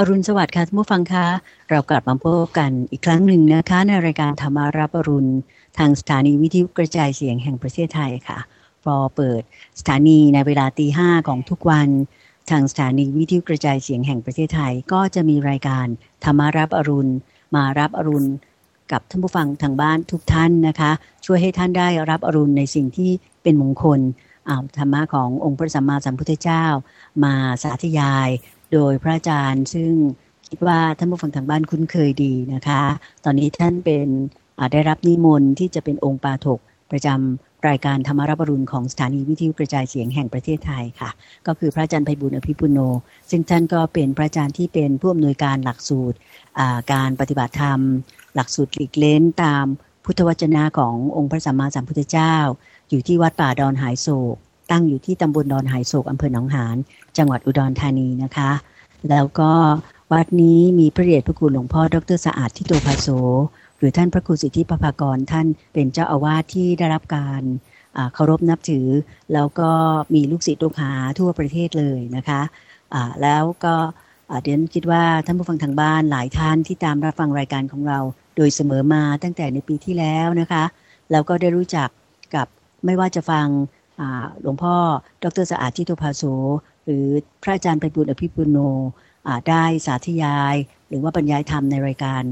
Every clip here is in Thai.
อรุณสวัสดิ์ค่ะท่านผู้ฟังคะ เรากลับมาพบกันอีกครั้งหนึ่งนะคะ ในรายการธรรมารับอรุณ ทางสถานีวิทยุกระจายเสียงแห่งประเทศไทยค่ะพอเปิดสถานีในเวลาตีห้าของทุกวัน ทางสถานีวิทยุกระจายเสียงแห่งประเทศไทย ก็จะมีรายการธรรมารับอรุณ มารับอรุณ กับท่านผู้ฟังทางบ้านทุกท่านนะคะ ช่วยให้ท่านได้รับอรุณในสิ่งที่เป็นมงคลธรรมะขององค์พระสัมมาสัมพุทธเจ้า มาสาธยาย โดยพระอาจารย์ซึ่งคิดว่าท่านผู้ฟังทางบ้านคุ้นเคยดีนะคะ ตอนนี้ท่านเป็นได้รับนิมนต์ที่จะเป็นองค์ปาถกประจำรายการธรรมรับรุณของสถานีวิทยุกระจายเสียงแห่งประเทศไทยค่ะ ก็คือพระอาจารย์ไพบุญอภิปุโน ซึ่งท่านก็เป็นพระอาจารย์ที่เป็นผู้อำนวยการหลักสูตรการปฏิบัติธรรม หลักสูตรหลีกเล้นตามพุทธวจนะขององค์พระสัมมาสัมพุทธเจ้า อยู่ที่วัดป่าดอนหายโศก ตั้งอยู่ที่ตำบลดอนหายโศกอำเภอหนองหานจังหวัดอุดรธานีนะคะ แล้วก็วัดนี้มีพระเดชพระคุณหลวงพ่อดรสะอาดทิโตภาโสหรือท่านพระครูสิทธิปภากรท่านเป็นเจ้าอาวาสที่ได้รับการเคารพนับถือ แล้วก็มีลูกศิษย์ลูกหาทั่วประเทศเลยนะคะะแล้วก็เดี๋ยวคิดว่าท่านผู้ฟังทางบ้านหลายท่านที่ตามรับฟังรายการของเรา โดยเสมอมาตั้งแต่ในปีที่แล้วนะคะ แล้วก็ได้รู้จักกับไม่ว่าจะฟัง หลวงพ่อ ดรสะอาดทิโตภาโสหรือพระอาจารย์ไปบุญอภิปุโนได้สาธยาย หรือว่าบรรยายธรรมในรายการ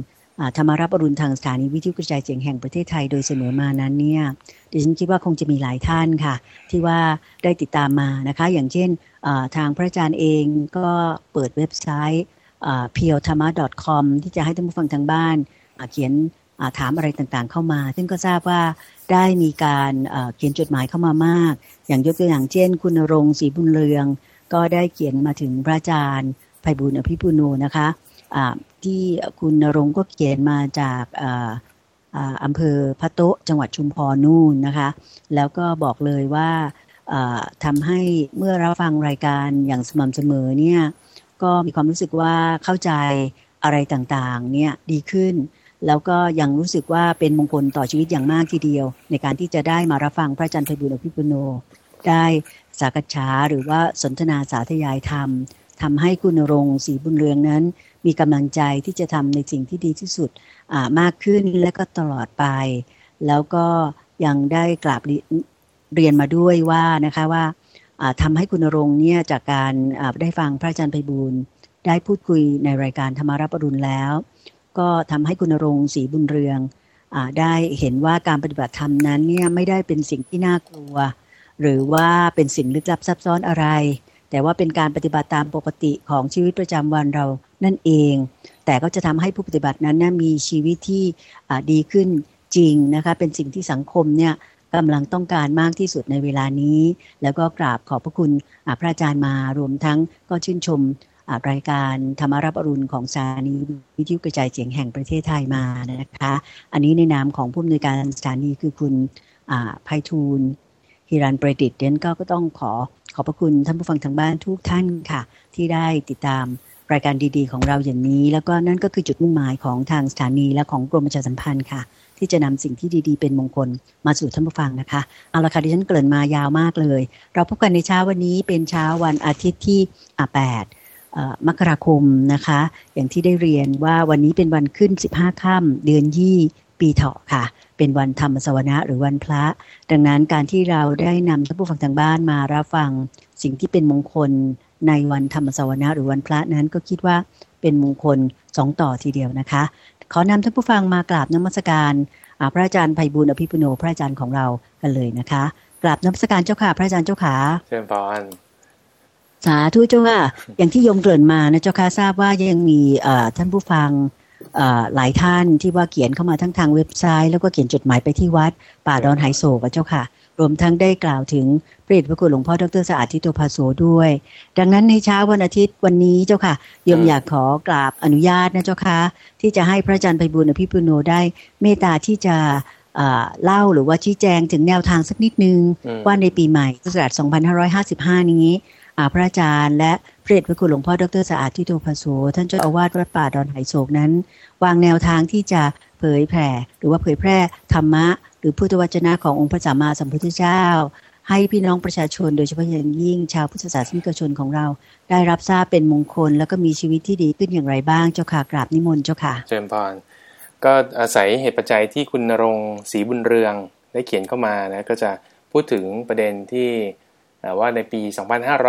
ธรรมารับอรุณทางสถานีวิทยุกระจายเสียงแห่งประเทศไทยโดยเสมอมานั้นเนี่ยดิฉันคิดว่าคงจะมีหลายท่านค่ะ ที่ว่าได้ติดตามมานะคะ อย่างเช่นทางพระอาจารย์เองก็เปิดเว็บไซต์ p e o t h a m a com ที่จะให้ท่านผู้ฟังทางบ้านเขียน ถามอะไรต่างๆเข้ามา ซึ่งก็ทราบว่าได้มีการเขียนจดหมายเข้ามามาก อย่างยกตัวอย่างเช่น คุณรงศรีบุญเรือง ก็ได้เขียนมาถึงพระอาจารย์ไพบุญอภิปุโนนะคะะที่คุณรงก็เขียนมาจากอำเภอพะโตจังหวัดชุมพรนู่นนะคะ แล้วก็บอกเลยว่าทำให้เมื่อรับฟังรายการอย่างสม่ำเสมอเนี่ยก็มีความรู้สึกว่าเข้าใจอะไรต่างๆเนี่ยดีขึ้น แล้วก็ยังรู้สึกว่าเป็นมงคลต่อชีวิตอย่างมากทีเดียว ในการที่จะได้มารับฟังพระอาจารย์ไพบุญอภิปุโน ได้สักษาหรือว่าสนทนาสาธยายธรรมทำให้คุณรงศรีบุญเรืองนั้น มีกำลังใจที่จะทำในสิ่งที่ดีที่สุดมากขึ้นและก็ตลอดไป แล้วก็ยังได้กราบเรียนมาด้วยว่านะคะว่าทำให้คุณรงเนี่ยจากการได้ฟังพระอาจารย์ไพบูลได้พูดคุยในรายการธรรมารับปรุณแล้ว ก็ทำให้คุณรงศรีบุญเรืองอได้เห็นว่าการปฏิบัติธรรมนั้นเนี่ยไม่ได้เป็นสิ่งที่น่ากลัว หรือว่าเป็นสิ่งลึกลับซับซ้อนอะไร แต่ว่าเป็นการปฏิบัติตามปกติของชีวิตประจำวันเรานั่นเอง แต่ก็จะทำให้ผู้ปฏิบัตินั้นมีชีวิตที่ดีขึ้นจริงนะคะเป็นสิ่งที่สังคมเนี่ยกำลังต้องการมากที่สุดในเวลานี้ แล้วก็กราบขอบพระคุณพระอาจารย์มารวมทั้งก็ชื่นชม รายการธรรมรับอรุณของสถานีวิทยุกระจายเสียงแห่งประเทศไทยมานะคะ อันนี้ในนามของผู้อำนวยการสถานีคือคุณไพฑูรย์ฮิรันประดิษฐ์เดนก็ต้องขอขอบพระคุณท่านผู้ฟังทางบ้านทุกท่านค่ะ ที่ได้ติดตามรายการดีๆ ของเราอย่างนี้ แล้วก็นั่นก็คือจุดมุ่งหมายของทางสถานีและของกรมประชาสัมพันธ์ค่ะ ที่จะนำสิ่งที่ดีๆ เป็นมงคลมาสู่ท่านผู้ฟังนะคะเอาละค่ะที่ฉันเกริ่นมายาวมากเลย เราพบกันในเช้าวันนี้เป็นเช้าวันอาทิตย์ที่แปด มกราคมนะคะ อย่างที่ได้เรียนว่าวันนี้เป็นวันขึ้น 15 ค่ำเดือนยี่ปีเถาะค่ะ เป็นวันธรรมสวนะหรือวันพระ ดังนั้นการที่เราได้นำท่านผู้ฟังทางบ้านมารับฟังสิ่งที่เป็นมงคลในวันธรรมสวนะหรือวันพระนั้นก็คิดว่าเป็นมงคลสองต่อทีเดียวนะคะ ขอนำท่านผู้ฟังมากราบนมัสการพระอาจารย์ไพบุญอภิปุโนพระอาจารย์ของเรากันเลยนะคะกราบนมัสการเจ้าค่ะพระอาจารย์เจ้าขาเชิญพร สาธุเจ้าค่ะ อย่างที่โยมเกริ่นมานะเจ้าค่ะทราบว่ายังมีท่านผู้ฟังหลายท่านที่ว่าเขียนเข้ามาทั้งทางเว็บไซต์ แล้วก็เขียนจดหมายไปที่วัด ป่าดอนไฮโซกเจ้าค่ะ รวมทั้งได้กล่าวถึงพระเดชพระคุณหลวงพ่อดรสะอาดทิโตภาโสด้วย ดังนั้นในเช้าวันอาทิตย์วันนี้เจ้าค่ะโยมอยากขอกราบอนุญาตนะเจ้าค่ะที่จะให้พระอาจารย์ไพบุญอภิปุโนได้เมตตาที่จะเล่าหรือว่าชี้แจงถึงแนวทางสักนิดนึงว่าในปีใหม่พุทธศักราช2555 นี้ พระอาจารย์และพระเดชพระคุณหลวงพ่อดรสะอาดที่โตภโสท่านเจ้าอาวาสวัดป่าดอนไหโศกนั้น วางแนวทางที่จะเผยแผ่ หรือว่าเผยแพร่ธรรมะ หรือพุทธวจนะขององค์พระสัมมาสัมพุทธเจ้า ให้พี่น้องประชาชนโดยเฉพาะอย่างยิ่งชาวพุทธศาสนิกชนของเรา ได้รับทราบเป็นมงคล แล้วก็มีชีวิตที่ดีขึ้นอย่างไรบ้างเจ้าค่ะกราบนิมนต์เจ้าค่ะเชิญพรก็อาศัยเหตุปัจจัยที่คุณนรงศรีบุญเรืองได้เขียนเข้ามานะก็จะพูดถึงประเด็นที่ ว่าในปี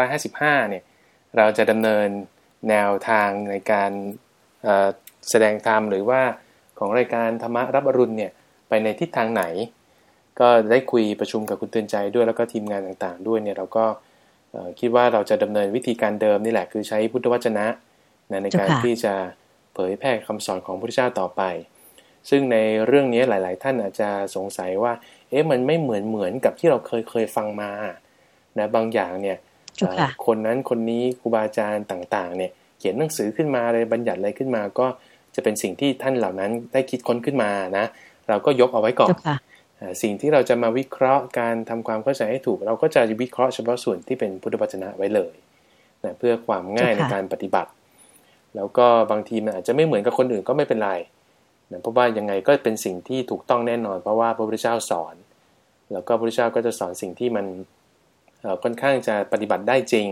2555 เนี่ยเราจะดำเนินแนวทางในการแสดงธรรมหรือว่าของรายการธรรมรับอรุณเนี่ยไปในทิศทางไหน ก็ได้คุยประชุมกับคุณเตือนใจด้วยแล้วก็ทีมงานต่างๆ ด้วยเนี่ยเราก็คิดว่าเราจะดำเนินวิธีการเดิมนี่แหละ คือใช้พุทธวจนะนะในการที่จะเผยแพร่คำสอนของพระพุทธเจ้าต่อไป ซึ่งในเรื่องนี้หลาย ๆ ท่านอาจจะสงสัยว่า เอ๊ะมันไม่เหมือนเหมือนกับที่เราเคยเคยฟังมา นะบางอย่างเนี่ยคนนั้นคนนี้ครูบาอาจารย์ต่างๆ เนี่ยเขียนหนังสือขึ้นมาอะไรบัญญัติอะไรขึ้นมาก็จะเป็นสิ่งที่ท่านเหล่านั้นได้คิดค้นขึ้นมานะ เราก็ยกเอาไว้ก่อนสิ่งที่เราจะมาวิเคราะห์การทำความเข้าใจให้ถูก เราก็จะวิเคราะห์เฉพาะส่วนที่เป็นพุทธวจนะไว้เลยนะเพื่อความง่ายในการปฏิบัติ แล้วก็บางทีมันอาจจะไม่เหมือนกับคนอื่นก็ไม่เป็นไรนะเพราะว่ายังไงก็เป็นสิ่งที่ถูกต้องแน่นอน เพราะว่าพระพุทธเจ้าสอน แล้วก็พระพุทธเจ้าก็จะสอนสิ่งที่มัน ค่อนข้างจะปฏิบัติได้จริง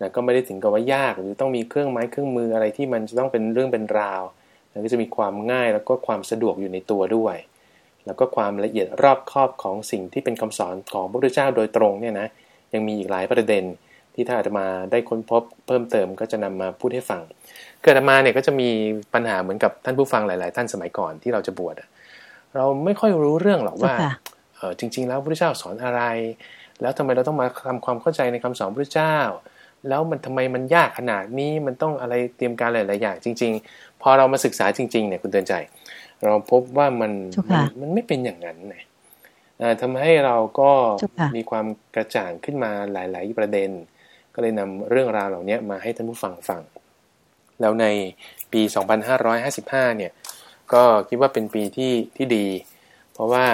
นะก็ไม่ได้ถึงกับว่ายากหรือต้องมีเครื่องไม้เครื่องมืออะไรที่มันจะต้องเป็นเรื่องเป็นราวนะก็จะมีความง่ายแล้วก็ความสะดวกอยู่ในตัวด้วย แล้วก็ความละเอียดรอบครอบของสิ่งที่เป็นคำสอนของพระพุทธเจ้าโดยตรงเนี่ยนะยังมีอีกหลายประเด็นที่ถ้าอาตมาได้ค้นพบเพิ่มเติมก็จะนำมาพูดให้ฟังเกิดมาเนี่ยก็จะมีปัญหาเหมือนกับท่านผู้ฟังหลาย ๆ ท่านสมัยก่อนที่เราจะบวชเราไม่ค่อยรู้เรื่องหรอกว่าเออจริง ๆ แล้วพระพุทธเจ้าสอนอะไร แล้วทำไมเราต้องมาทำความเข้าใจในคำสอนพระพุทธเจ้า แล้วมันทำไมมันยากขนาดนี้มันต้องอะไรเตรียมการหลายๆอย่างจริง ๆ พอเรามาศึกษาจริงๆเนี่ยคุณเตือนใจ เราพบว่ามันมันไม่เป็นอย่างนั้นนะทำให้เราก็มีความกระจ่างขึ้นมาหลาย ๆ ประเด็น ก็เลยนำเรื่องราวเหล่านี้มาให้ท่านผู้ฟังฟัง แล้วในปี 2555 เนี่ย ก็คิดว่าเป็นปีที่ที่ดี เพราะว่า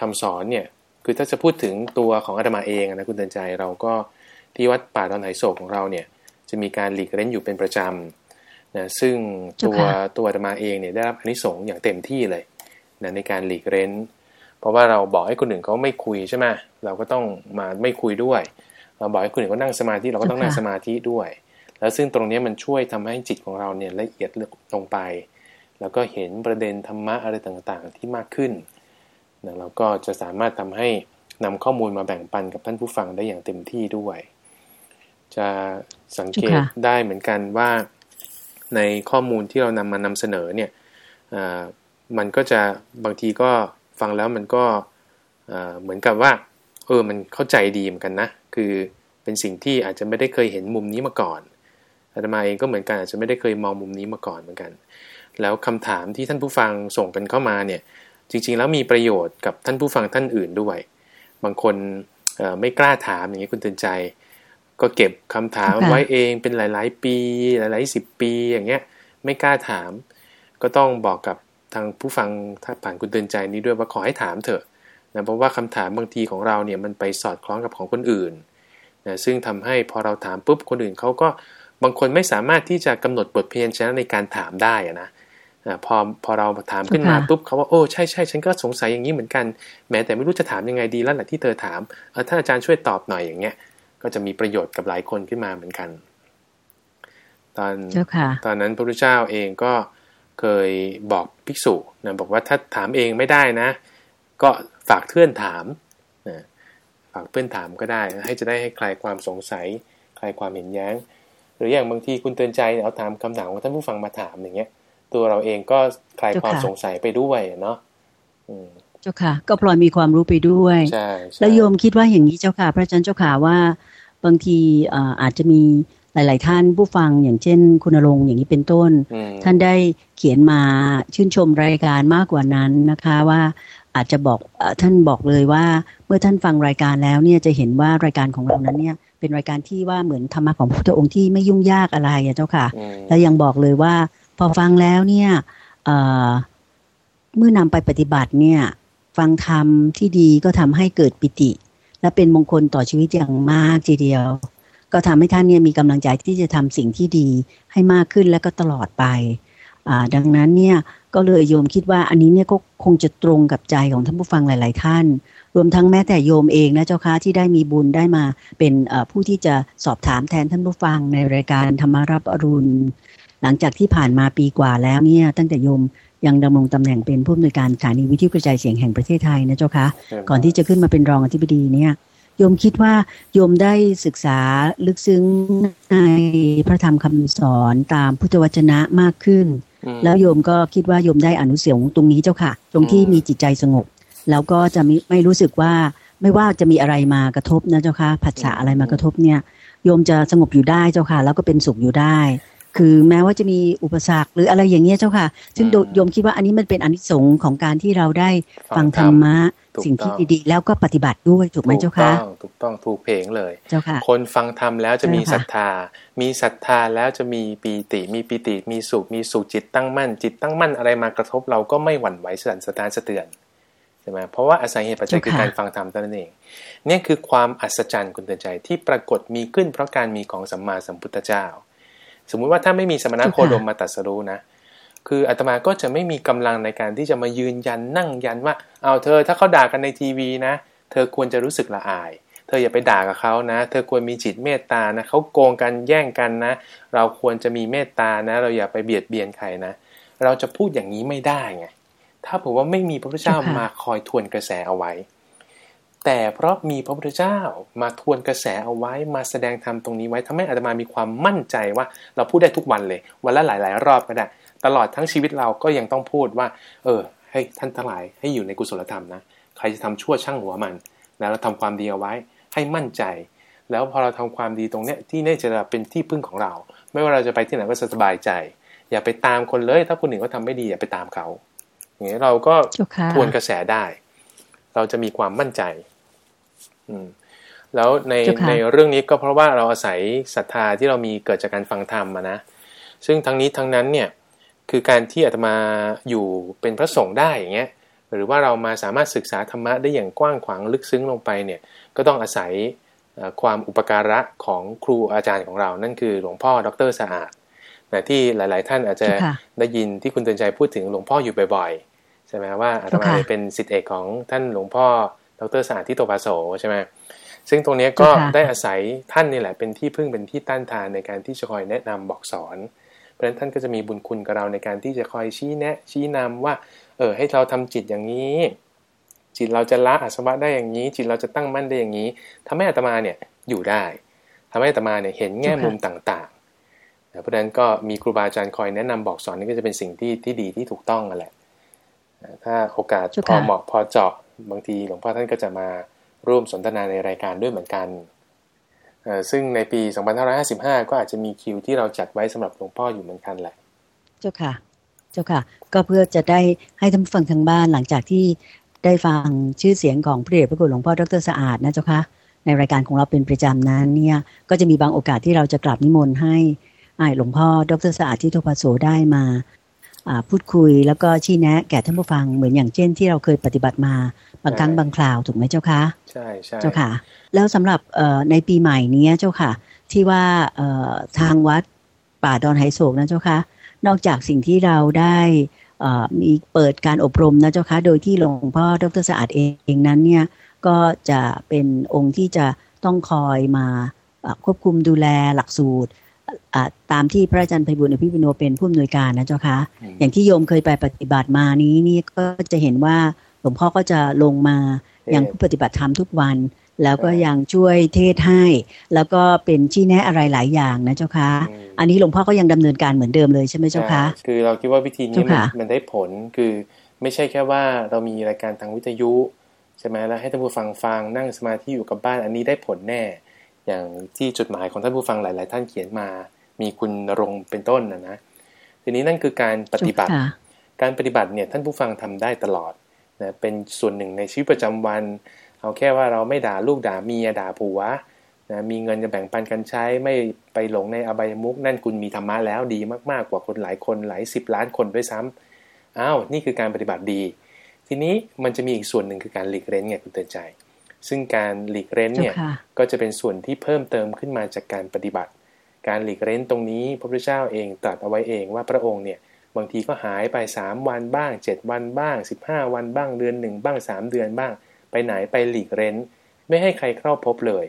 คำสอนเนี่ย คือถ้าจะพูดถึงตัวของอาตมาเองนะคุณเตือนใจเราก็ที่วัดป่าดอนไหโศกของเราเนี่ยจะมีการหลีกเล่นอยู่เป็นประจำนะซึ่งตัวตัวอาตมาเองเนี่ยได้รับอนิสงส์อย่างเต็มที่เลยนะในการหลีกเล่นเพราะว่าเราบอกให้คนอื่นเขาไม่คุยใช่ไหมเราก็ต้องมาไม่คุยด้วย เราบอกให้คนอื่นเขานั่งสมาธิเราก็ต้องนั่งสมาธิด้วย แล้วซึ่งตรงนี้มันช่วยทำให้จิตของเราเนี่ยละเอียดลงไป แล้วก็เห็นประเด็นธรรมะอะไรต่างๆ ที่มากขึ้น นะเราก็จะสามารถทำให้นำข้อมูลมาแบ่งปันกับท่านผู้ฟังได้อย่างเต็มที่ด้วย จะสังเกตได้เหมือนกันว่าในข้อมูลที่เรานำมานำเสนอเนี่ยมันก็จะบางทีก็ฟังแล้วมันก็เหมือนกับว่าเออมันเข้าใจดีเหมือนกันนะ คือเป็นสิ่งที่อาจจะไม่ได้เคยเห็นมุมนี้มาก่อนอาตมาเองก็เหมือนกันอาจจะไม่ได้เคยมองมุมนี้มาก่อนเหมือนกัน แล้วคำถามที่ท่านผู้ฟังส่งกันเข้ามาเนี่ย จริง ๆ แล้วมีประโยชน์กับท่านผู้ฟังท่านอื่นด้วย บางคนไม่กล้าถามอย่างนี้คุณเตือนใจ ก็เก็บคำถามไว้เองเป็นหลาย ๆ ปี หลายๆสิบปีอย่างเงี้ยไม่กล้าถาม ก็ต้องบอกกับทางผู้ฟังผ่านคุณเตือนใจนี้ด้วยว่าขอให้ถามเถอะนะเพราะว่าคำถามบางทีของเราเนี่ยมันไปสอดคล้องกับของคนอื่นนะซึ่งทำให้พอเราถามปุ๊บคนอื่นเขาก็บางคนไม่สามารถที่จะกำหนดบทเพียนชนะในการถามได้นะ พอพอเราถามขึ้นมาปุ๊บเขาว่าโอ้ใช่ใช่ฉันก็สงสัยอย่างนี้เหมือนกันแม้แต่ไม่รู้จะถามยังไงดีแล้วแหละที่เธอถามเออถ้าอาจารย์ช่วยตอบหน่อยอย่างเงี้ย ก็จะมีประโยชน์กับหลายคนขึ้นมาเหมือนกัน ตอนตอนนั้นพระพุทธเจ้าเองก็เคยบอกภิกษุนะบอกว่าถ้าถามเองไม่ได้นะ ก็ฝากเพื่อนถามนะฝากเพื่อนถามก็ได้ ให้จะได้ให้คลายความสงสัยคลายความเห็นแย้ง หรืออย่างบางทีคุณเตือนใจเอาถามคำถามของท่านผู้ฟังมาถามอย่างเงี้ย ตัวเราเองก็คลายความสงสัยไปด้วยเนาะเจ้าค่ะ ก็พลอยมีความรู้ไปด้วยใช่แล้วโยมคิดว่าอย่างนี้เจ้าค่ะ พระอาจารย์เจ้าค่ะว่า บางทีอาจจะมีหลาย ๆ ท่านผู้ฟังอย่างเช่น คุณรงอย่างนี้เป็นต้น ท่านได้เขียนมาชื่นชมรายการมากกว่านั้นนะคะว่าอาจจะบอกท่านบอกเลยว่า เมื่อท่านฟังรายการแล้วเนี่ยจะเห็นว่ารายการของเรานั้นเนี่ยเป็นรายการที่ว่าเหมือนธรรมะของพระพุทธองค์ที่ไม่ยุ่งยากอะไรอะเจ้าค่ะ แล้วยังบอกเลยว่า พอฟังแล้วเนี่ยเมื่อนำไปปฏิบัติเนี่ย ฟังธรรมที่ดีก็ทำให้เกิดปิติ และเป็นมงคลต่อชีวิตอย่างมากทีเดียว ก็ทำให้ท่านเนี่ยมีกำลังใจที่จะทำสิ่งที่ดีให้มากขึ้นและก็ตลอดไปดังนั้นเนี่ยก็เลยโยมคิดว่าอันนี้เนี่ยก็คงจะตรงกับใจของท่านผู้ฟังหลาย ๆ ท่าน รวมทั้งแม้แต่โยมเองนะเจ้าค่ะที่ได้มีบุญได้มาเป็นผู้ที่จะสอบถามแทนท่านผู้ฟังในรายการธรรมารับอรุณ หลังจากที่ผ่านมาปีกว่าแล้วเนี่ยตั้งแต่โยมยังดำรงตำแหน่งเป็นผู้อำนวยการสถานีวิทยุกระจายเสียงแห่งประเทศไทยนะเจ้าคะก่อนที่จะขึ้นมาเป็นรองอธิบดีเนี่ยโยมคิดว่าโยมได้ศึกษาลึกซึ้งในพระธรรมคำสอนตามพุทธวจนะมากขึ้น แล้วโยมก็คิดว่าโยมได้อนุเสียงตรงนี้เจ้าค่ะ ตรงที่มีจิตใจสงบ แล้วก็จะไม่ไม่รู้สึกว่าไม่ว่าจะมีอะไรมากระทบนะเจ้าค่ะผัสสะอะไรมากระทบเนี่ยโยมจะสงบอยู่ได้เจ้าค่ะ แล้วก็เป็นสุขอยู่ได้ คือแม้ว่าจะมีอุปสรรคหรืออะไรอย่างเงี้ยเจ้าค่ะ ซึ่งโยมคิดว่าอันนี้มันเป็นอนิสงส์ของการที่เราได้ฟังธรรมะ สิ่งที่ดีๆ แล้วก็ปฏิบัติด้วยถูกไหมเจ้าค่ะถูกต้องถูกเพลงเลยเจ้าค่ะ คนฟังธรรมแล้วจะมีศรัทธา มีศรัทธาแล้วจะมีปีติ มีปีติ มีสุข มีสุขจิตตั้งมั่น จิตตั้งมั่นอะไรมากระทบเราก็ไม่หวั่นไหวสั่นสะท้านสะเทือนใช่ไหมเพราะว่าอาศัยเหตุปัจจัยคือการฟังธรรมเท่านั้นเองนี่คือความอัศจรรย์คุณเตือนใจที่ปรากฏมีขึ้นเพราะการมีของสัมมาสัมพุทธเจ้า สมมุติว่าถ้าไม่มีสมณะโคดมมาตัดสรู้นะคืออาตมาก็จะไม่มีกำลังในการที่จะมายืนยันนั่งยันว่าเอาเธอถ้าเขาด่ากันในทีวีนะ เธอควรจะรู้สึกละอาย เธออย่าไปด่ากับเขานะ เธอควรมีจิตเมตตานะเขาโกงกันแย่งกันนะ เราควรจะมีเมตตานะ เราอย่าไปเบียดเบียนใครนะ เราจะพูดอย่างนี้ไม่ได้ไงถ้าผมว่าไม่มีพระพุทธเจ้ามาคอยทวนกระแสเอาไว้ แต่เพราะมีพระพุทธเจ้ามาทวนกระแสเอาไว้มาแสดงธรรมตรงนี้ไว้ทำให้อาตมามีความมั่นใจว่าเราพูดได้ทุกวันเลย วันละหลาย ๆ รอบก็ได้ ตลอดทั้งชีวิตเราก็ยังต้องพูดว่า เออ ให้ท่านทั้งหลายให้อยู่ในกุศลธรรมนะ ใครจะทำชั่วช่างหัวมัน แล้วเราทำความดีเอาไว้ ให้มั่นใจ แล้วพอเราทำความดีตรงเนี้ยที่นี่จะเป็นที่พึ่งของเรา ไม่ว่าเราจะไปที่ไหนก็สบายใจ อย่าไปตามคนเลย ถ้าคนหนึ่งเขาทาไม่ดีอย่าไปตามเขาอย่างนี้เราก็ทวนกระแสได้ เราจะมีความมั่นใจ แล้วในในเรื่องนี้ก็เพราะว่าเราอาศัยศรัทธาที่เรามีเกิดจากการฟังธรรมนะซึ่งทั้งนี้ทั้งนั้นเนี่ยคือการที่อาตมาอยู่เป็นพระสงฆ์ได้อย่างเงี้ยหรือว่าเรามาสามารถศึกษาธรรมะได้อย่างกว้างขวางลึกซึ้งลงไปเนี่ยก็ต้องอาศัยความอุปการะของครูอาจารย์ของเรา นั่นคือหลวงพ่อดรสะอาดนะที่หลาย ๆ ท่านอาจจะได้ยินที่คุณเตือนใจพูดถึงหลวงพ่ออยู่บ่อยๆใช่ไหมว่าอาตมาเป็นสิทธิเอกของท่านหลวงพ่อ ดรสาธิโตภาโสใช่ไหมซึ่งตรงนี้ก็ได้อาศัยท่านนี่แหละเป็นที่พึ่งเป็นที่ต้านทานในการที่จะคอยแนะนำบอกสอน เพราะฉะนั้นท่านก็จะมีบุญคุณกับเราในการที่จะคอยชี้แนะ ชี้นำว่า เออให้เราทำจิตอย่างนี้ จิตเราจะละอาสวะได้อย่างนี้ จิตเราจะตั้งมั่นได้อย่างนี้ทำให้อัตมาเนี่ยอยู่ได้ทำให้อัตมาเนี่ยเห็นแง่มุมต่างๆเพราะฉะนั้นก็มีครูบาอาจารย์คอยแนะนำบอกสอนนี่ก็จะเป็นสิ่งที่ที่ดีที่ถูกต้องนั่นแหละถ้าโอกาสพอเหมาะพอเจาะ บางทีหลวงพ่อท่านก็จะมาร่วมสนทนาในรายการด้วยเหมือนกัน ซึ่งในปี 2555 ก็อาจจะมีคิวที่เราจัดไว้สำหรับหลวงพ่ออยู่เหมือนกันแหละ เจ้าค่ะ เจ้าค่ะ ก็เพื่อจะได้ให้ท่านฟังทางบ้านหลังจากที่ได้ฟังชื่อเสียงของพระเดชพระคุณหลวงพ่อดรสะอาดนะเจ้าค่ะในรายการของเราเป็นประจำนั้นเนี่ยก็จะมีบางโอกาสที่เราจะกราบนิมนต์ให้หลวงพ่อดรสะอาดที่ทปัสโสได้มา พูดคุยแล้วก็ชี้แนะ แก่ท่านผู้ฟังเหมือนอย่างเช่นที่เราเคยปฏิบัติมาบางครั้งบางคราวถูกไหมเจ้าคะใช่ใช่เจ้าค่ะ แล้วสำหรับในปีใหม่นี้เจ้าค่ะ ที่ว่าทางวัดป่าดอนไหโศกนะเจ้าค่ะ นอกจากสิ่งที่เราได้มีเปิดการอบรมนะเจ้าค่ะโดยที่หลวงพ่อดรสะอาดเองนั้นเนี่ยก็จะเป็นองค์ที่จะต้องคอยมาควบคุมดูแลหลักสูตร ตามที่พระอาจารย์ไพบุญอภิปุโนเป็นผู้อำนวยการนะเจ้าคะอย่างที่โยมเคยไปปฏิบัติมานี้นี่ก็จะเห็นว่าหลวงพ่อก็จะลงมาอย่างผู้ปฏิบัติธรรมทุกวัน แล้วก็ยังช่วยเทศให้ แล้วก็เป็นชี้แนะอะไรหลายอย่างนะเจ้าคะอันนี้หลวงพ่อก็ยังดำเนินการเหมือนเดิมเลยใช่ไหมเจ้าคะคือเราคิดว่าวิธีนี้มันได้ผลคือไม่ใช่แค่ว่าเรามีรายการทางวิทยุใช่ไหมแล้วให้ท่านผู้ฟังฟังนั่งสมาธิอยู่กับบ้านอันนี้ได้ผลแน่ อย่างที่จดหมายของท่านผู้ฟังหลาย ๆ ท่านเขียนมา มีคุณรงเป็นต้นนะนะทีนี้นั่นคือการปฏิบัติ การปฏิบัติเนี่ยท่านผู้ฟังทำได้ตลอดนะเป็นส่วนหนึ่งในชีวิตประจำวัน เอาแค่ว่าเราไม่ด่าลูกด่าเมียด่าผัวนะมีเงินจะแบ่งปันกันใช้ไม่ไปหลงในอบายมุกนั่นคุณมีธรรมะแล้วดีมากๆกว่าคนหลายคนหลายสิบล้านคนด้วยซ้ำอ้าวนี่คือการปฏิบัติดี ทีนี้มันจะมีอีกส่วนหนึ่งคือการหลีกเล้นไงคุณเตือนใจ ซึ่งการหลีกเล้นเนี่ยก็จะเป็นส่วนที่เพิ่มเติมขึ้นมาจากการปฏิบัติ การหลีกเล้นตรงนี้พระพุทธเจ้าเองตรัสเอาไว้เองว่าพระองค์เนี่ยบางทีก็หายไป 3 วันบ้าง 7 วันบ้าง 15 วันบ้างเดือนหนึ่งบ้าง 3 เดือนบ้าง ไปไหนไปหลีกเร้น ไม่ให้ใครเข้าพบเลย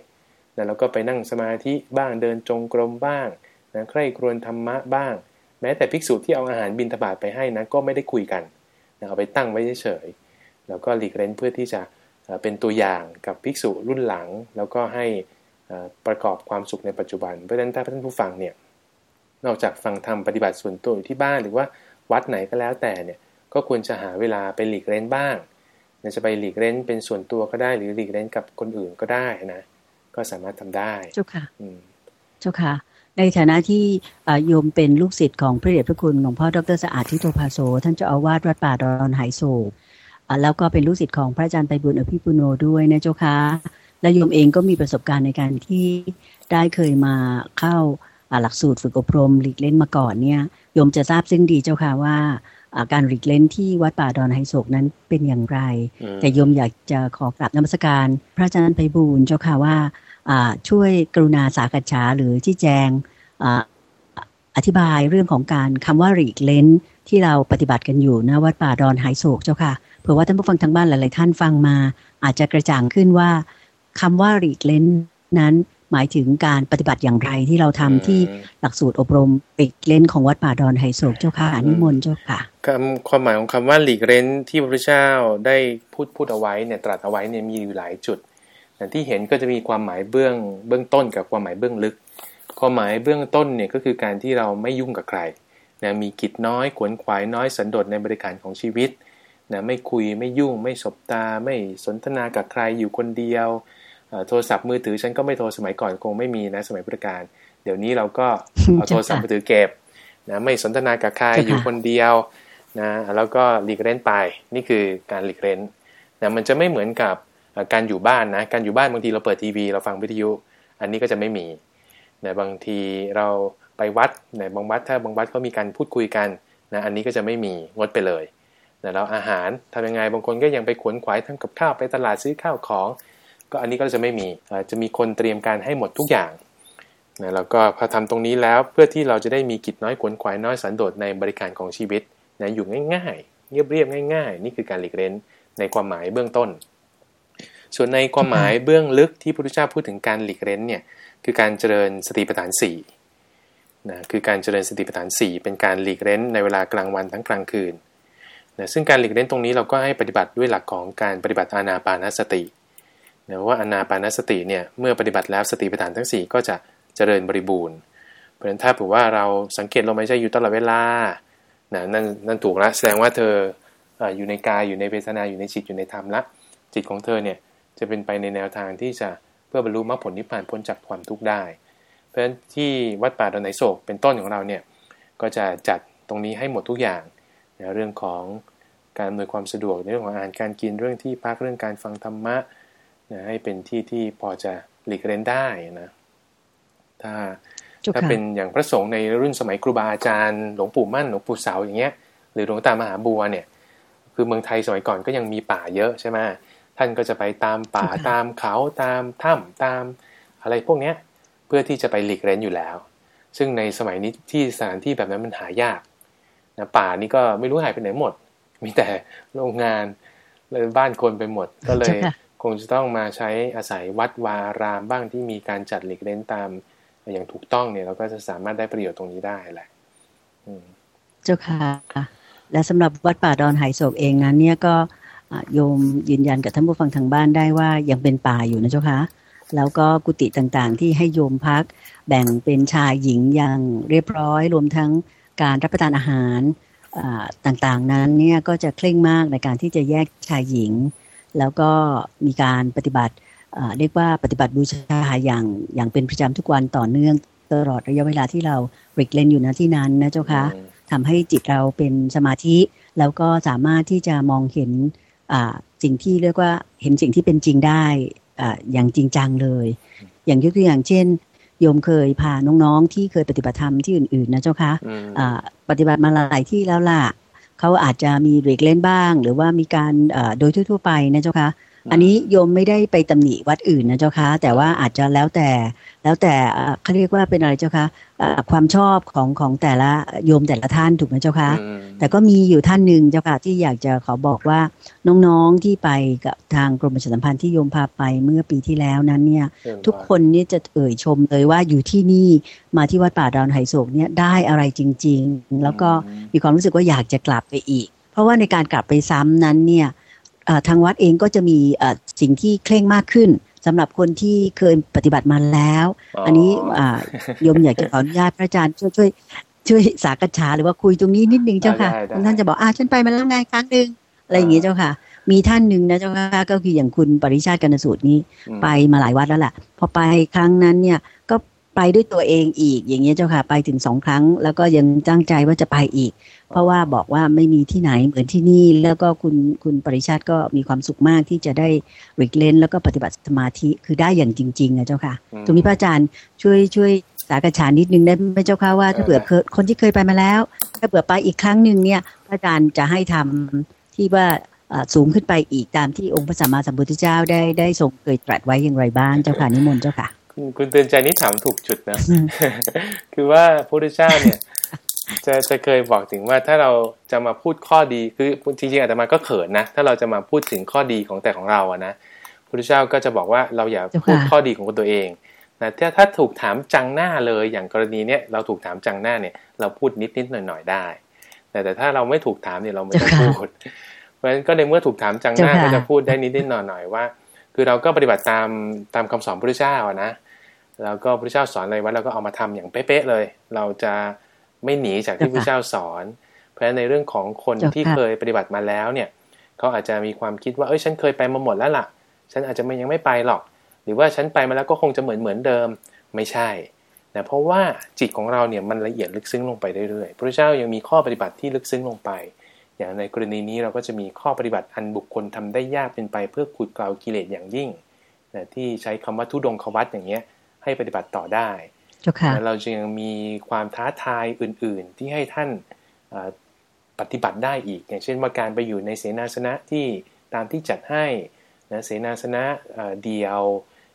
นะแล้วก็ไปนั่งสมาธิบ้างเดินจงกรมบ้างนะใคร่ครวญธรรมะบ้าง แม้แต่ภิกษุที่เอาอาหารบินทบาทไปให้นะก็ไม่ได้คุยกันนะเอาไปตั้งไว้เฉยๆแล้วก็หลีกเร้นเพื่อที่จะ เป็นตัวอย่างกับภิกษุรุ่นหลัง แล้วก็ให้ประกอบความสุขในปัจจุบัน เพราะฉะนั้นถ้าท่านผู้ฟังเนี่ยนอกจากฟังธรรมปฏิบัติส่วนตัวอยู่ที่บ้านหรือว่าวัดไหนก็แล้วแต่เนี่ยก็ควรจะหาเวลาไปหลีกเล่นบ้างจะไปหลีกเล่นเป็นส่วนตัวก็ได้ หรือหลีกเล่นกับคนอื่นก็ได้นะก็สามารถทำได้เจ้าค่ะเจ้าค่ะ ในฐานะที่โยมเป็นลูกศิษย์ของพระเดชพระคุณหลวงพ่อดรสะอาดทิโตภาโซท่านเจ้าอาวาสวัดป่าดอนไหโศก แล้วก็เป็นลูกศิษย์ของพระอาจารย์ไปบุญอภิปุโนด้วยนะเจ้าค่ะและโยมเองก็มีประสบการณ์ในการที่ได้เคยมาเข้าหลักสูตรฝึกอบรมหลีกเล่นมาก่อนเนี่ยโยมจะทราบซึ่งดีเจ้าค่ะว่าการหลีกเล่นที่วัดป่าดอนไฮโศกนั้นเป็นอย่างไร แต่โยมอยากจะขอกราบนมัสการ พระอาจารย์ไปบูลเจ้าค่ะว่าช่วยกรุณาสากัจฉาหรือที่แจงอธิบายเรื่องของการคำว่าหลีกเล่นที่เราปฏิบัติกันอยู่นะวัดป่าดอนไฮโศกเจ้าค่ะ เผื่อว่าท่านผู้ฟังทางบ้านหลายๆท่านฟังมา อาจจะกระจ่างขึ้นว่าคำว่าหลีกเล่นนั้นหมายถึงการปฏิบัติอย่างไรที่เราทำที่หลักสูตรอบรมปีกเล่นของวัดป่าดอนไฮโศกเจ้าค่ะอนิมนต์เจ้าค่ะคำความหมายของคำว่าหลีกเล่นที่พระพุทธเจ้าได้พูดพูดเอาไว้เนี่ยตรัสเอาไว้เนี่ยมีอยู่หลายจุดอย่างที่เห็นก็จะมีความหมายเบื้องเบื้องต้นกับความหมายเบื้องลึก ความหมายเบื้องต้นเนี่ยก็คือการที่เราไม่ยุ่งกับใครนะมีกิจน้อยขวนขวายน้อยสันโดษในบริการของชีวิต นะไม่คุยไม่ยุ่ง ไม่สบตา ไม่สนทนากับใครอยู่คนเดียว โทรศัพท์มือถือฉันก็ไม่โทรสมัยก่อนคงไม่มีนะสมัยพุทธกาลเดี๋ยวนี้เราก็เอาโทรศัพท์มือถือเก็บนะไม่สนทนากับใครอยู่คนเดียวนะแล้วก็หลีกเล่นไปนี่คือการหลีกเล่นนะมันจะไม่เหมือนกับการอยู่บ้านนะการอยู่บ้านบางทีเราเปิดทีวี เราฟังวิทยุ อันนี้ก็จะไม่มีนะบางทีเราไปวัดนะบางวัดถ้าบางวัดเขามีการพูดคุยกันนะอันนี้ก็จะไม่มีงดไปเลย นะแล้วอาหารทำยังไงบางคนก็ยังไปขวนขวายทำกับข้าวไปตลาดซื้อข้าวของ ก็อันนี้ก็จะไม่มีจะมีคนเตรียมการให้หมดทุกอย่างนะแล้วก็พอทำตรงนี้แล้วเพื่อที่เราจะได้มีกิจน้อยขวนขวายน้อยสันโดษในบริการของชีวิตนะอยู่ง่ายๆเรียบๆง่าย ๆ นี่คือการหลีกเล้นในความหมายเบื้องต้น ส่วนในความหมายเบื้องลึกที่พระพุทธเจ้าพูดถึงการหลีกเล้นเนี่ยคือการเจริญสติปัฏฐาน4นะคือการเจริญสติปัฏฐาน 4 เป็นการหลีกเล้นในเวลากลางวันทั้งกลางคืน นะซึ่งการหลีกเล้นตรงนี้เราก็ให้ปฏิบัติด้วยหลักของการปฏิบัติอานาปานสตินะว่าอนาปานสติเนี่ยเมื่อปฏิบัติแล้วสติปัฏฐานทั้ง 4 ก็จะเจริญบริบูรณ์ เพราะฉะนั้นถ้าถือว่าเราสังเกตลมหายใจอยู่ตลอดเวลานะนั่นนั่นถูกละแสดงว่าเธออยู่ในกายอยู่ในเวทนาอยู่ในจิตอยู่ในธรรมละจิตของเธอเนี่ยจะเป็นไปในแนวทางที่จะเพื่อบรรลุมรรคผลนิพพานพ้นจากความทุกข์ได้ เพราะฉะนั้นที่วัดป่าดอนไหนโศกเป็นต้นของเราเนี่ยก็จะจัดตรงนี้ให้หมดทุกอย่าง ในเรื่องของการอำนวยความสะดวกในเรื่องของอาหารการกินเรื่องที่พักเรื่องการฟังธรรมะนะให้เป็นที่ที่พอจะหลีกเล่นได้นะถ้าถ้าเป็นอย่างพระสงฆ์ในรุ่นสมัยครูบาอาจารย์หลวงปู่มั่นหลวงปู่เสาอย่างเงี้ย หรือหลวงตามหาบัวเนี่ย คือเมืองไทยสมัยก่อนก็ยังมีป่าเยอะใช่ไหมท่านก็จะไปตามป่าตามเขาตามถ้ำตามอะไรพวกเนี้ยเพื่อที่จะไปหลีกเล่นอยู่แล้ว ซึ่งในสมัยนี้ที่สถานที่แบบนั้นมันหายาก นะป่านี่ก็ไม่รู้หายไปไหนหมด มีแต่โรงงานเลยบ้านคนไปหมด ก็เลยคงจะต้องมาใช้อาศัยวัดวารามบ้างที่มีการจัดหลีกเล่นตามอย่างถูกต้องเนี่ยเราก็จะสามารถได้ประโยชน์ตรงนี้ได้แหละเจ้าค่ะ และสำหรับวัดป่าดอนไหโศกเองนั้น เนี่ยก็โยมยืนยันกับท่านผู้ฟังทางบ้านได้ว่ายังเป็นป่าอยู่นะเจ้าค่ะแล้วก็กุฏิต่างๆ ที่ให้โยมพักแบ่งเป็นชายหญิงอย่างเรียบร้อยรวมทั้ง การรับประทานอาหารต่างๆนั้นเนี่ยก็จะเคร่งมากในการที่จะแยกชายหญิง แล้วก็มีการปฏิบัติเรียกว่าปฏิบัติบูชาอย่างอย่างเป็นประจำทุกวันต่อเนื่องตลอดระยะเวลาที่เราบริกเลนอยู่ณที่นั้นนะเจ้าคะทำให้จิตเราเป็นสมาธิ แล้วก็สามารถที่จะมองเห็นสิ่งที่เรียกว่าเห็นสิ่งที่เป็นจริงได้อย่างจริงจังเลย อย่างยกตัวอย่างเช่น โยมเคยพาน้องๆที่เคยปฏิบัติธรรมที่อื่นๆนะเจ้าคะปฏิบัติมาหลายที่แล้วล่ะเขาอาจจะมีเบรกเล่นบ้าง หรือว่ามีการโดยทั่วๆไปนะเจ้าคะ อันนี้โยมไม่ได้ไปตำหนิวัดอื่นนะเจ้าคะแต่ว่าอาจจะแล้วแต่แล้วแต่เขาเรียกว่าเป็นอะไรเจ้าคะความชอบของของแต่ละโยมแต่ละท่านถูกไหมเจ้าคะแต่ก็มีอยู่ท่านหนึ่งเจ้าค่ะที่อยากจะขอบอกว่าน้องๆที่ไปกับทางกรมประชาสัมพันธ์ที่โยมพาไปเมื่อปีที่แล้วนั้นเนี่ย ทุกคนนี่จะเอ่ยชมเลยว่าอยู่ที่นี่มาที่วัดป่าดอนไหโศกเนี่ยได้อะไรจริง ๆ แล้วก็มีความรู้สึกว่าอยากจะกลับไปอีก เพราะว่าในการกลับไปซ้ำนั้นเนี่ย ทางวัดเองก็จะมีสิ่งที่เคร่งมากขึ้นสำหรับคนที่เคยปฏิบัติมาแล้ว อันนี้โยมอยากจะขออนุญาตพระอาจารย์ช่วยช่วยช่วยสากฉาหรือว่าคุยตรงนี้นิดนึงเจ้าค่ะท่านจะบอกอ่าฉันไปมาแล้วไงครั้งหนึ่งอะไรอย่างเงี้ยเจ้าค่ะ มีท่านหนึ่งนะเจ้าค่ะก็คืออย่างคุณปริชาติกันสูตรนี้ ไปมาหลายวัดแล้วแหละพอไปครั้งนั้นเนี่ยก็ ไปด้วยตัวเองอีก อย่างเงี้ยเจ้าค่ะไปถึงสองครั้ง แล้วก็ยังตั้งใจว่าจะไปอีก เพราะว่าบอกว่าไม่มีที่ไหนเหมือนที่นี่ แล้วก็คุณคุณปริชาติก็มีความสุขมากที่จะได้ริกเลนแล้วก็ปฏิบัติสมาธิคือได้อย่างจริงๆนะเจ้าค่ะ ตรงนี้พระอาจารย์ช่วยช่วยสากฉานิดนึงได้ไหมเจ้าค่ะว่า ถ้าเผื่อคนที่เคยไปมาแล้ว ถ้าเผื่อไปอีกครั้งหนึ่งเนี่ยพระอาจารย์จะให้ทำที่ว่าสูงขึ้นไปอีกตามที่องค์พระสัมมาสัมพุทธเจ้าได้ได้ทรงเคยตรัสไว้อย่างไรบ้างเจ้าค่ะนิมนต์เจ้าค่ะ คุณเตือนใจนี่ถามถูกจุดนะ คือว่าพระพุทธเจ้าเนี่ย จะจะเคยบอกถึงว่าถ้าเราจะมาพูดข้อดีคือจริงๆอาตมาก็เขินนะ ถ้าเราจะมาพูดถึงข้อดีของแต่ของเราอะนะพระพุทธเจ้าก็จะบอกว่าเราอย่าพูดข้อดีของตัวเองนะถ้าถ้าถูกถามจังหน้าเลยอย่างกรณีเนี้ยเราถูกถามจังหน้าเนี่ย เราพูดนิดนิดหน่อยหน่อยได้ แต่แต่ถ้าเราไม่ถูกถามเนี่ยเราไม่ต้องพูด เพราะฉะนั้นก็ในเมื่อถูกถามจังหน้าก็จะพูดได้นิดนิดหน่อยหน่อยว่า คือเราก็ปฏิบัติตามตามคำสอนพระพุทธเจ้าอะนะ แล้วก็พระเจ้าสอนอะไรไว้เราก็เอามาทำอย่างเป๊ะๆเลย เราจะไม่หนีจากที่พระเจ้าสอน เพราะฉะนั้นในเรื่องของคนที่เคยปฏิบัติมาแล้วเนี่ยเขาอาจจะมีความคิดว่าเอ้ยฉันเคยไปมาหมดแล้วล่ะ ฉันอาจจะไม่ยังไม่ไปหรอก หรือว่าฉันไปมาแล้วก็คงจะเหมือนเหมือนเดิมไม่ใช่นะเพราะว่าจิตของเราเนี่ยมันละเอียดลึกซึ้งลงไปเรื่อยๆพระเจ้ายังมีข้อปฏิบัติที่ลึกซึ้งลงไป อย่างในกรณีนี้เราก็จะมีข้อปฏิบัติอันบุคคลทำได้ยากเป็นไปเพื่อขุดกล่าวกิเลสอย่างยิ่งนะที่ใช้คำว่าทุดงควัตอย่างเงี้ย ให้ปฏิบัติต่อได้เราจึงมีความท้าทายอื่น ๆ ที่ให้ท่านปฏิบัติได้อีก อย่างเช่นว่าการไปอยู่ในเสนาสนะที่ตามที่จัดให้นะเสนาสนะเดียว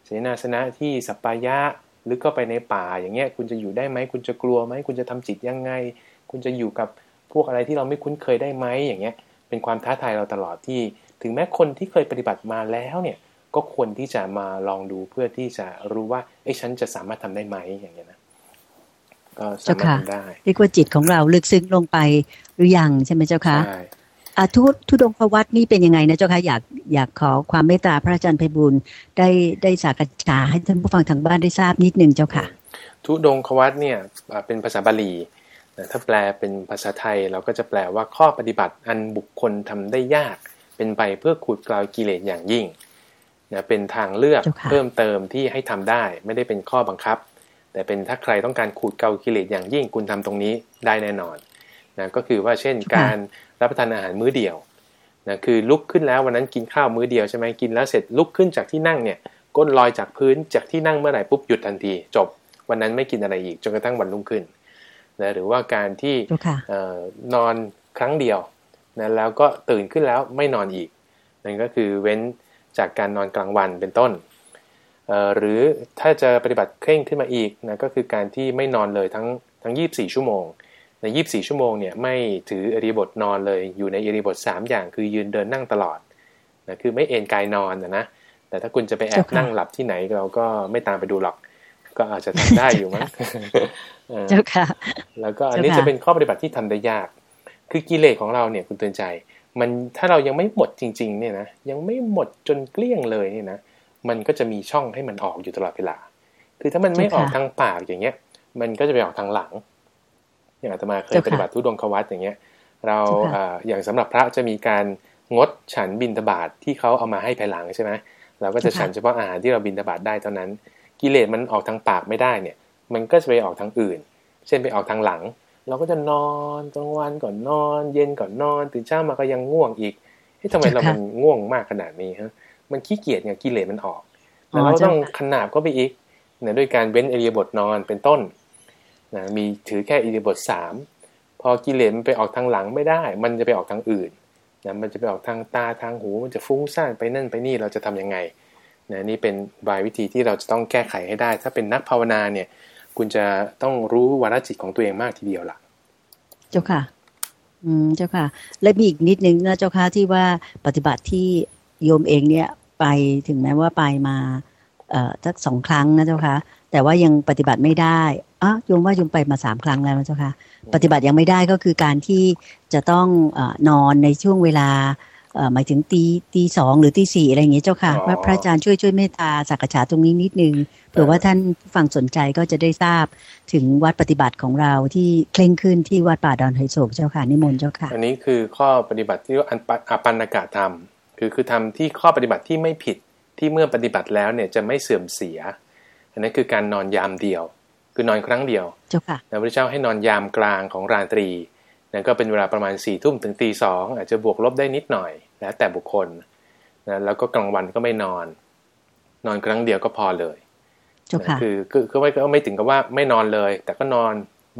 เสนาสนะที่สัปปายะหรือก็ไปในป่าอย่างเงี้ยคุณจะอยู่ได้ไหมคุณจะกลัวไหมคุณจะทำจิตยังไง คุณจะอยู่กับพวกอะไรที่เราไม่คุ้นเคยได้ไหมอย่างเงี้ยเป็นความท้าทายเราตลอดที่ ถึงแม้คนที่เคยปฏิบัติมาแล้วเนี่ย ก็ควรที่จะมาลองดูเพื่อที่จะรู้ว่าไอ้ฉันจะสามารถทำได้ไหมอย่างเงี้ยนะก็สามารถทำได้เรียกว่าจิตของเราลึกซึ้งลงไปหรือยังใช่ไหมเจ้าคะใช่อาทุทุดงควัตนี่เป็นยังไงนะเจ้าคะอยากอยากขอความเมตตาพระอาจารย์ไพบุญได้ได้สากษาให้ท่านผู้ฟังทางบ้านได้ทราบนิดนึงเจ้าค่ะ ทุดงควัตเนี่ยเป็นภาษาบาลีถ้าแปลเป็นภาษาไทยเราก็จะแปลว่าข้อปฏิบัติอันบุคคลทำได้ยาก เป็นไปเพื่อขูดกลาวกิเลสอย่างยิ่ง นะเป็นทางเลือกเพิ่มเติมที่ให้ทำได้ ไม่ได้เป็นข้อบังคับ แต่เป็นถ้าใครต้องการขูดเกากิเลสอย่างยิ่งคุณทำตรงนี้ได้แน่นอนนะก็คือว่าเช่นการรับประทานอาหารมื้อเดียวนะคือลุกขึ้นแล้ววันนั้นกินข้าวมื้อเดียวใช่ไหมกินแล้วเสร็จลุกขึ้นจากที่นั่งเนี่ยก้นลอยจากพื้นจากที่นั่งเมื่อไหร่ปุ๊บหยุดทันที จบวันนั้นไม่กินอะไรอีกจนกระทั่งวันรุ่งขึ้นนะหรือว่าการที่นอนครั้งเดียวนะแล้วก็ตื่นขึ้นแล้วไม่นอนอีกนั่นก็คือเว้น จากการนอนกลางวันเป็นต้น หรือถ้าจะปฏิบัติเคร่งขึ้นมาอีกนะก็คือการที่ไม่นอนเลยทั้งทั้ง 24 ชั่วโมง ใน 24 ชั่วโมงเนี่ยไม่ถืออริบทนอนเลยอยู่ในอริบท 3 อย่างคือยืนเดินนั่งตลอดนะคือไม่เอนกายนอนนะนะแต่ถ้าคุณจะไปแอบนั่งหลับที่ไหนเราก็ไม่ตามไปดูหรอก ก็อาจจะทำได้อยู่มั้งเจ้าค่ะ แล้วก็อันนี้จะเป็นข้อปฏิบัติที่ทำได้ยาก คือกิเลสของเราเนี่ยคุณเตือนใจ มันถ้าเรายังไม่หมดจริงๆเนี่ยนะยังไม่หมดจนเกลี้ยงเลยเนี่ยนะมันก็จะมีช่องให้มันออกอยู่ตลอดเวลา คือถ้ามันไม่ออกทางปากอย่างเงี้ย มันก็จะไปออกทางหลัง อย่างอาตมาเคยปฏิบัติทุดงควัตอย่างเงี้ย เราอย่างสำหรับพระจะมีการงดฉันบินทบาทที่เขาเอามาให้ภายหลังใช่ไหมเราก็จะฉันเฉพาะอาหารที่เราบินทบาทได้เท่านั้น กิเลสมันออกทางปากไม่ได้เนี่ย มันก็จะไปออกทางอื่น เช่นไปออกทางหลัง เราก็จะนอนกลางวันก่อนนอน เย็นก่อนนอน ตื่นเช้ามาก็ยังง่วงอีกเฮ้ยทำไมเรามันง่วงมากขนาดนี้ฮะมันขี้เกียจไงกิเลสมันออกแล้วเราต้องขนาบก็ไปอีกเนี่ยด้วยการเว้นอริยบทนอนเป็นต้นนะมีถือแค่อิริบทสามพอกิเลสมันไปออกทางหลังไม่ได้ มันจะไปออกทางอื่นนะมันจะไปออกทางตาทางหู มันจะฟุ้งซ่านไปนั่นไปนี่เราจะทํำยังไงนะนี่เป็นบายวิธีที่เราจะต้องแก้ไขให้ได้ ถ้าเป็นนักภาวนาเนี่ย คุณจะต้องรู้วาระจิตของตัวเองมากทีเดียวล่ะ เจ้าค่ะ อืมเจ้าค่ะ และมีอีกนิดนึงนะเจ้าค่ะที่ว่าปฏิบัติที่โยมเองเนี่ยไปถึงแม้ว่าไปมาเอ่อสักสองครั้งนะเจ้าค่ะ แต่ว่ายังปฏิบัติไม่ได้อะโยมว่าโยมไปมาสามครั้งแล้วนะเจ้าค่ะ ปฏิบัติยังไม่ได้ก็คือการที่จะต้องอนอนในช่วงเวลา หมายถึงตีตีสองหรือตีสี่อะไรอย่างเงี้ยเจ้าค่ะว่าพระอาจารย์ช่วยช่วยเมตตาสักษาตรงนี้นิดนึงเผื่อว่าท่านฟังสนใจก็จะได้ทราบถึงวัดปฏิบัติของเราที่เคร่งขึ้นที่วัดป่าดอนไฮโศกเจ้าค่ะนิมนต์เจ้าค่ะ อันนี้คือข้อปฏิบัติที่ว่าอัปปันกะธรรมคือคือทำที่ข้อปฏิบัติที่ไม่ผิดที่เมื่อปฏิบัติแล้วเนี่ยจะไม่เสื่อมเสีย อันนั้นคือการนอนยามเดียว คือนอนครั้งเดียวเจ้าค่ะพระเจ้าให้นอนยามกลางของราตรีนั่นก็เป็นเวลาประมาณสี่ทุ่มถึงตีสองอาจจะบวกลบได้นิดหน่อย แล้วแต่บุคคลนะแล้วก็กลางวันก็ไม่นอน นอนครั้งเดียวก็พอเลยเจ้าค่ะคือคือคือไม่ก็ไม่ถึงกับว่าไม่นอนเลย แต่ก็นอน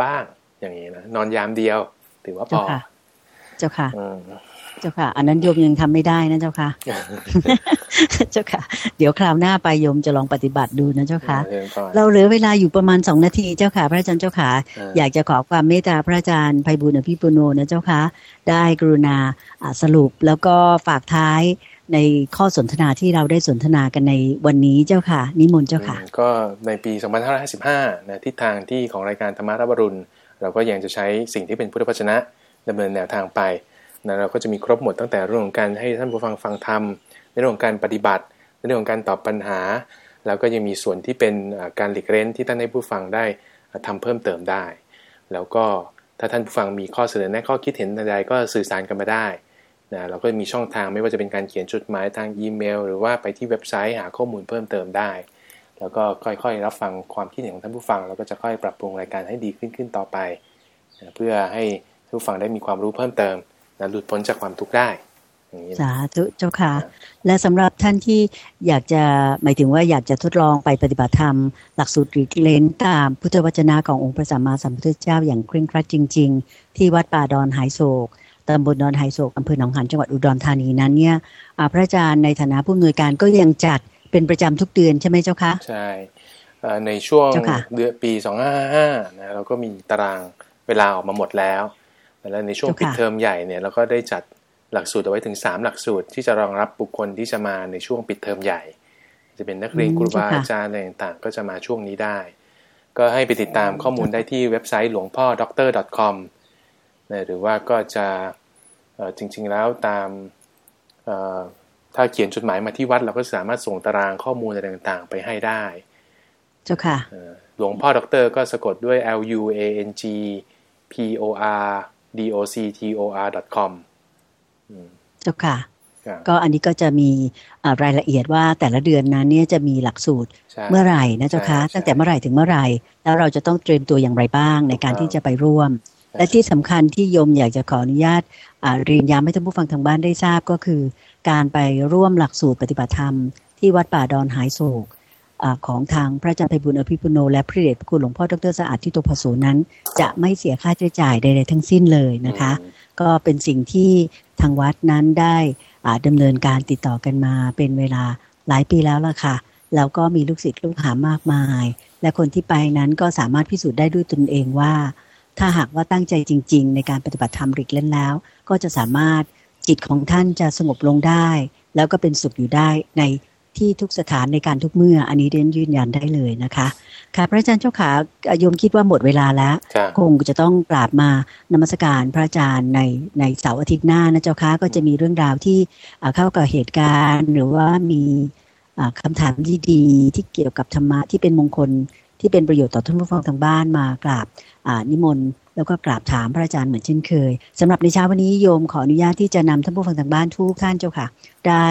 บ้างอย่างนี้นะนอนยามเดียว ถือว่าพอเจ้าค่ะเจ้าค่ะ อันนั้นโยมยังทำไม่ได้นะเจ้าค่ะ เจ้าค่ะ เดี๋ยวคราวหน้าไปโยมจะลองปฏิบัติดูนะเจ้าค่ะ เราเหลือเวลาอยู่ประมาณสองนาทีเจ้าค่ะ พระอาจารย์เจ้าค่ะ อยากจะขอความเมตตาพระอาจารย์ไพบุญอภิปุโนนะเจ้าค่ะ ได้กรุณาสรุปแล้วก็ฝากท้ายในข้อสนทนาที่เราได้สนทนากันในวันนี้เจ้าค่ะ นิมนต์เจ้าค่ะ ก็ในปี 2555นะทิศทางที่ของรายการธรรมารับรุณ เราก็ยังจะใช้สิ่งที่เป็นพุทธพจนะดำเนินแนวทางไปนะเราก็จะมีครบหมดตั้งแต่เรื่องของการให้ท่านผู้ฟังฟังธรรม ในเรื่องของการปฏิบัติ ในเรื่องของการตอบปัญหา แล้วก็ยังมีส่วนที่เป็นการหลีกเล่นที่ท่านให้ผู้ฟังได้ทำเพิ่มเติมได้ แล้วก็ถ้าท่านผู้ฟังมีข้อเสนอแนะข้อคิดเห็นใดก็สื่อสารกันมาได้นะเราก็มีช่องทางไม่ว่าจะเป็นการเขียนจดหมายทางอีเมล หรือว่าไปที่เว็บไซต์หาข้อมูลเพิ่มเติมได้ แล้วก็ค่อยๆรับฟังความคิดเห็นของท่านผู้ฟัง แล้วก็จะค่อยปรับปรุงรายการให้ดีขึ้นขึ้นต่อไปนะเพื่อให้ผู้ฟังได้มีความรู้เพิ่มเติมนะหลุดพ้นจากความทุกข์ได้ สาธุเจ้าค่ะ และสำหรับท่านที่อยากจะหมายถึงว่าอยากจะทดลองไปปฏิบัติธรรม หลักสูตรรีเลนตามพุทธวจนะขององค์พระสัมมาสัมพุทธเจ้าอย่างเคร่งครัดจริง ๆ ที่วัดป่าดอนหายโศกตำบลดอนหายโศกอำเภอหนองหานจังหวัดอุดรธานีนั้นเนี่ยพระอาจารย์ในฐานะผู้อำนวยการก็ยังจัดเป็นประจำทุกเดือนใช่ไหมเจ้าคะใช่ในช่วงเดือนปีสองห้าห้านะเราก็มีตารางเวลาออกมาหมดแล้วแล้วในช่วงปิดเทอมใหญ่เนี่ยเราก็ได้จัด หลักสูตรเอาไว้ถึง 3 หลักสูตรที่จะรองรับบุคคลที่จะมาในช่วงปิดเทอมใหญ่ จะเป็นนักเรียนครูบาอาจารย์อะไรต่างๆ ก็จะมาช่วงนี้ได้ ก็ให้ไปติดตามข้อมูลได้ที่เว็บไซต์หลวงพ่อด็อกเตอร์ .com นะหรือว่าก็จะจริง ๆแล้วตามถ้าเขียนจดหมายมาที่วัด เราก็สามารถส่งตารางข้อมูลอะไรต่างๆ ไปให้ได้ เจ้าค่ะหลวงพ่อด็อกเตอร์ก็สะกดด้วย L U A N G P O R d o c t o r com เจ้าค่ะ ก็อันนี้ก็จะมีรายละเอียดว่าแต่ละเดือนนั้นเนี่ยจะมีหลักสูตรเมื่อไหร่นะเจ้าคะตั้งแต่เมื่อไหร่ถึงเมื่อไหร่ แล้วเราจะต้องเตรียมตัวอย่างไรบ้างในการที่จะไปร่วม และที่สำคัญที่โยมอยากจะขออนุญาตเรียนย้ำให้ท่านผู้ฟังทางบ้านได้ทราบก็คือ การไปร่วมหลักสูตรปฏิบัติธรรม ที่วัดป่าดอนหายโศกของทางพระอาจารย์ไพบุญอภิปุโน และพระเดชพระคุณหลวงพ่อดรสะอาดที่โตภสูนั้น จะไม่เสียค่าใช้จ่ายใดๆทั้งสิ้นเลยนะคะ ก็เป็นสิ่งที่ ทางวัดนั้นได้ดำเนินการติดต่อกันมาเป็นเวลาหลายปีแล้วล่ะค่ะ แล้วก็มีลูกศิษย์ลูกหามากมาย และคนที่ไปนั้นก็สามารถพิสูจน์ได้ด้วยตนเองว่า ถ้าหากว่าตั้งใจจริง ๆ ในการปฏิบัติธรรมริกเล่นแล้ว ก็จะสามารถจิตของท่านจะสงบลงได้ แล้วก็เป็นสุขอยู่ได้ใน ที่ทุกสถานในการทุกเมื่อ อันนี้เดนยืนยันได้เลยนะคะค่ะพระอาจารย์เจ้าขาโยมคิดว่าหมดเวลาแล้ว คงจะต้องกราบมานมัสการพระอาจารย์ในในเสาร์อาทิตย์หน้านะเจ้าค่ะก็จะมีเรื่องราวที่เข้ากับเหตุการณ์ หรือว่ามีคำถามดีๆที่เกี่ยวกับธรรมะที่เป็นมงคลที่เป็นประโยชน์ต่อท่านผู้ฟังทางบ้านมากราบนิมนต์ แล้วก็กราบถามพระอาจารย์เหมือนเช่นเคยสำหรับในเช้าวันนี้โยมขออนุญาตที่จะนำท่านผู้ฟังทางบ้านทุกท่านเจ้าค่ะ ได้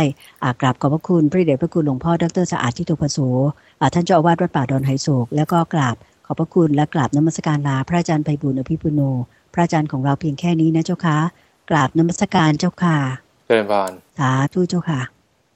กราบขอบพระคุณพระเดชพระคุณหลวงพ่อดรสะอาดทิโตภโสท่านเจ้าอาวาสวัดป่าดอนไหโศกแล้วก็กราบขอบพระคุณและกราบนมัสการลาพระอาจารย์ไพบุญอภิปุโน พระอาจารย์ของเราเพียงแค่นี้นะเจ้าค่ะกราบนมัสการเจ้าค่ะเจริญพรสาธุเจ้าค่ะ